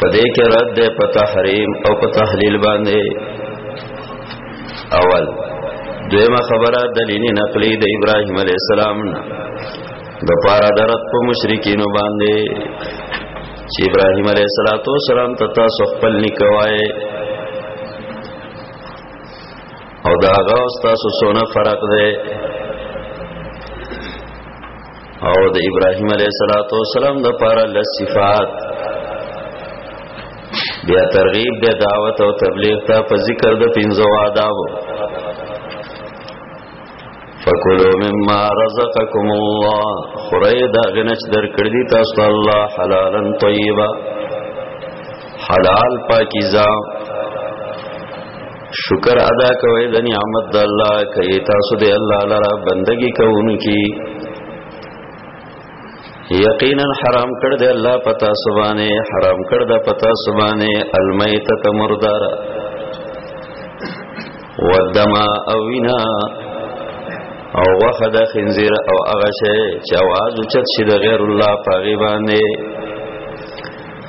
په دې کې رد ده په تحریم او په تحلیل باندې اول دویمه خبره دلیل نقلی د ابراهیم علی السلام نه د پارا درت په مشرکین باندې چې ابراهیم علی السلام ته تاسو خپل نکوای او دا غاوس تاسو سونه فرق ده او د ابراهيم عليه السلام د پاره له صفات بیا ترغیب د دعوت او تبلیغ ته په ذکر د پنځو آداب فکلوا مما رزقکم الله خورای دا غنچ درکړی دي تاسو ته الله حلالا طیبا حلال پاکیزه شکر ادا کوي د نعمت د الله کوي تاسو د الله لپاره بندگی کوونکي یقینا حرام کړ دې الله پتا سبانه حرام کړ دا پتا سبانه المیتۃ مردار ودم اوینا او وخه د خنزیر او هغه شی چې आवाज اوچت شي د غیر الله په غیبانه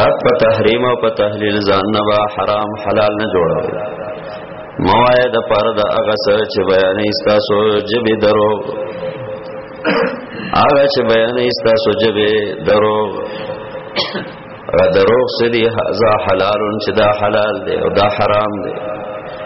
رب په تحریم او په تحلیل ځان نه با حرام حلال نه جوړوي موایا د پاره د هغه څه چې بیانې تاسو جبې درو هغه چې بیانې تاسو جبې درو را دروغ سدي هاذا حلال چې دا حلال دی او دا حرام دی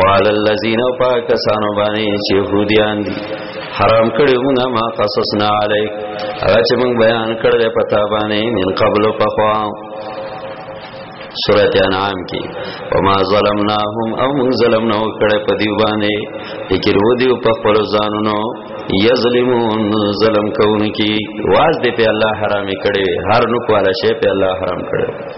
وعلى الذين پاکستان باندې چې يهوديان دي حرام کړی موږ ما قصصنا عليك هغه چې موږ بیان کړل پتا باندې من قبل پخوا سورت انعام کی وما ظلمناهم او من ظلمنا وکړه په دی باندې لیکن و دیو په خپل ځانونو یظلمون ظلم کوونکی واز دې په الله حرام کړي هر نو کواله شی په الله حرام کړي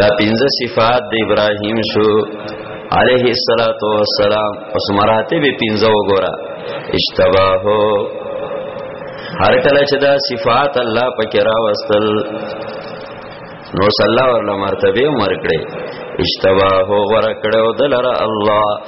دا پنځه صفات د ابراهیم شو علیه الصلاۃ والسلام اوس مراتب پنځه وګوره اشتباه هر کله چې دا صفات الله پکې راوستل نو صلی الله علیه مرتبه عمر کړي اشتباه غره کړو دلر الله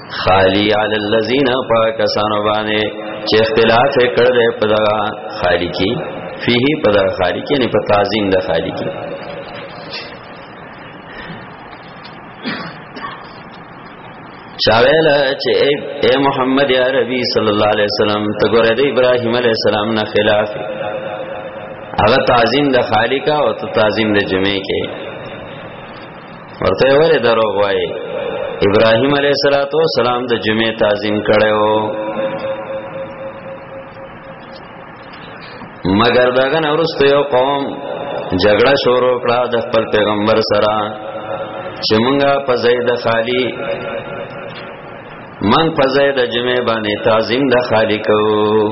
خالی علی الذین پاکسانو باندې چې اختلاف کړ دې په دغه خالی کې فيه په دغه خالی کې نه په تعظیم د خالی کې چاویل چې اے محمد یا ربی صلی الله علیه وسلم ته ګوره د ابراهیم علیه السلام نه خلاف هغه تعظیم د خالق او تعظیم د جمعې کې ورته ویل درو وای ابراهيم عليه السلام د جمعې تعظیم کړو مگر داغه نورسته یو قوم جګړه شروع کړه د خپل پیغمبر سره چې مونږه په زید خالی من په زید جمعې باندې تعظیم د خالق وو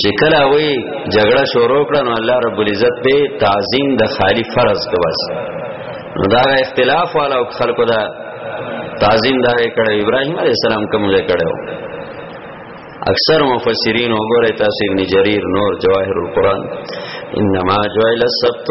چې کله وی جګړه شروع کړه نو الله رب العزت به تعظیم د خالی فرض کوس نو دا اختلاف والا خلکو دا تعظیم دا کړه ابراهیم علی السلام کوم ځای کړه اکثر مفسرین وګوره تاسو ابن جریر نور جواهر القرآن انما جعل السبت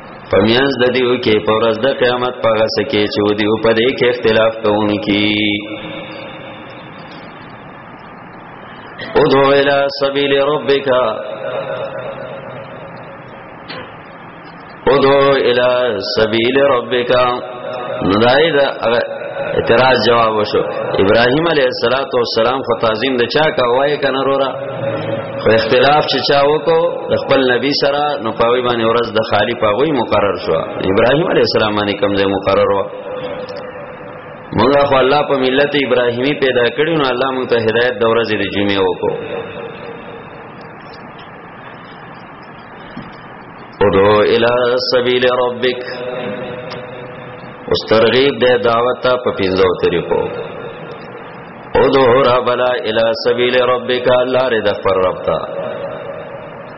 پمیانس د دیو کې په ورځ د قیامت په غس کې چې و دیو په دې کې اختلاف کوونکی ادعو الى سبیل ربک ادعو الى سبیل ربک نو دای دا اعتراض جواب وشو ابراهيم عليه الصلاه والسلام خو تعظیم د چا کا وای کنه رورا خو اختلاف چې چا وکاو د خپل نبی سره نو پاوی باندې ورځ د خالی پاوی مقرر شو ابراهيم عليه السلام باندې کوم ځای مقرر و موږ خو الله په ملت ابراهيمي پیدا کړو نو الله موږ ته هدايت د ورځې د جمعې وکاو ادو الى سبیل ربک استرغیب دے دعوت په پینځو طریقو ادو ربلا الى سبیل ربک الله رد پر رب تا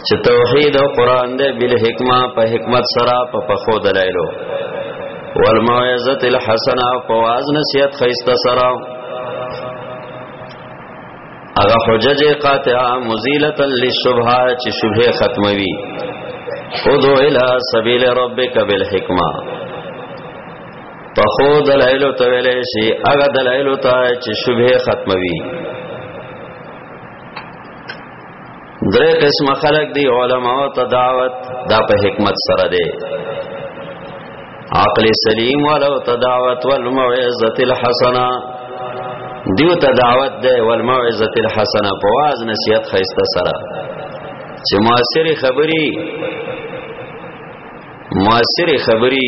چې توحید او قران دې بل حکمت په حکمت سره په پخو دلایلو والموعظه الحسنه په واز نصیحت خیسته سره هغه حجج قاطعه مزیلۃ للشبهه چې شبهه ختموي ادو الى سبیل ربک بالحکمه پخو دلائل ته ویلې شي هغه دلائل ته چې شبهه ختموي درې قسم خلق دی علما او تداوت دا په حکمت سره دی عقل سلیم ولو تداوت والموعظه الحسنه دیو تداوت دی والموعظه الحسنه په واز نصیحت خیسته سره چې موثر خبري موثر خبري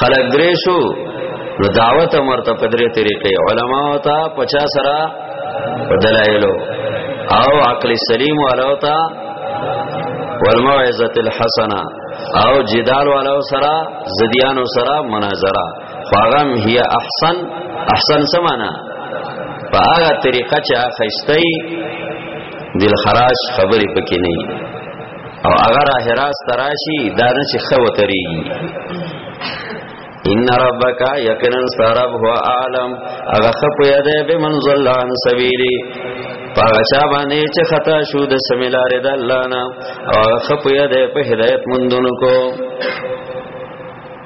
خلق درې شو نو دعوت مرته په درې طریقې علما او تا 50 سره دلایلو او عقل سلیم والو تا والموعظه الحسنه او جدال والو سره زديانو سره مناظره فغم هي احسن احسن سمانا په هغه طریقه چې خستای دل خراج خبرې پکې نه او هغه راه راست تراشی دا نه چې خو تریږي ان ربک یقینا سرب هو عالم هغه خپ یده به منزل عن سبیلی پاغه چا باندې چې خطا شو د سمیلار د الله نه او خپ یده په هدایت مندونکو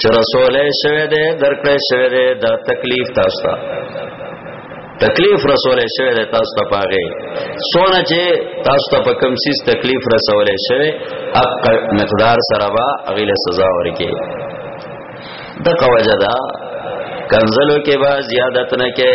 چې رسول شوه دې درکړې شوه دې دا تکلیف تاسو ته تکلیف رسول شوه دې تاسو ته پاغه سونه چې تاسو ته په کم سیس تکلیف رسول شوه حق مقدار سره با اغیله سزا ورکې د قوجه دا کنزلو کې با زیادت نه کې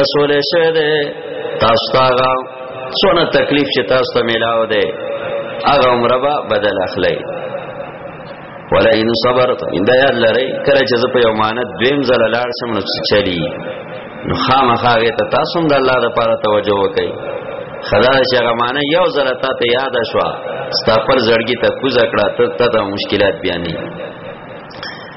رسول شه ده تاسو ته هغه څونه تکلیف چې تاسو ته ملاو ده هغه عمره به بدل اخلي ولا ان صبرت ان ده یاد لري کله چې زه په یو مانت دویم ځل لاړ شم نو چلی نو خامخا هغه ته تاسو هم د الله لپاره توجه وکړئ خدا چې هغه معنی یو ځل تا ته یاد شوه ستاپر زړګي ته کوزه کړه ته ته مشکلات بیانې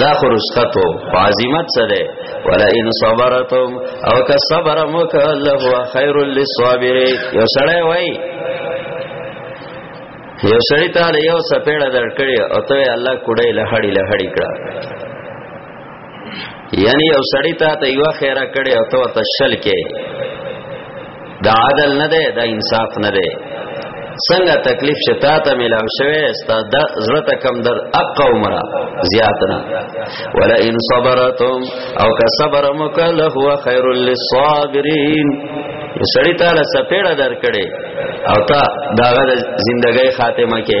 دا خرستو عظمت سره ولا ان صبرتم او که صبر مو که الله خير للصابرين یو سره وای یو سړی ته یو سپېړه درکړي او ته الله کوډې لهړی لهړی کړه یعنی یو سړی ته یو خیره کړي او ته تشل کې دا عدل نه ده دا انصاف نه ده څنګه تکلیف چې تا ته ملاو شوه ستا د زړه ته کم در اق عمره زیات نه ولا ان صبرتم او که صبر مکل هو خیر للصابرین سړی تعالی سپېړه درکړي او تا داغه زندګۍ خاتمه کې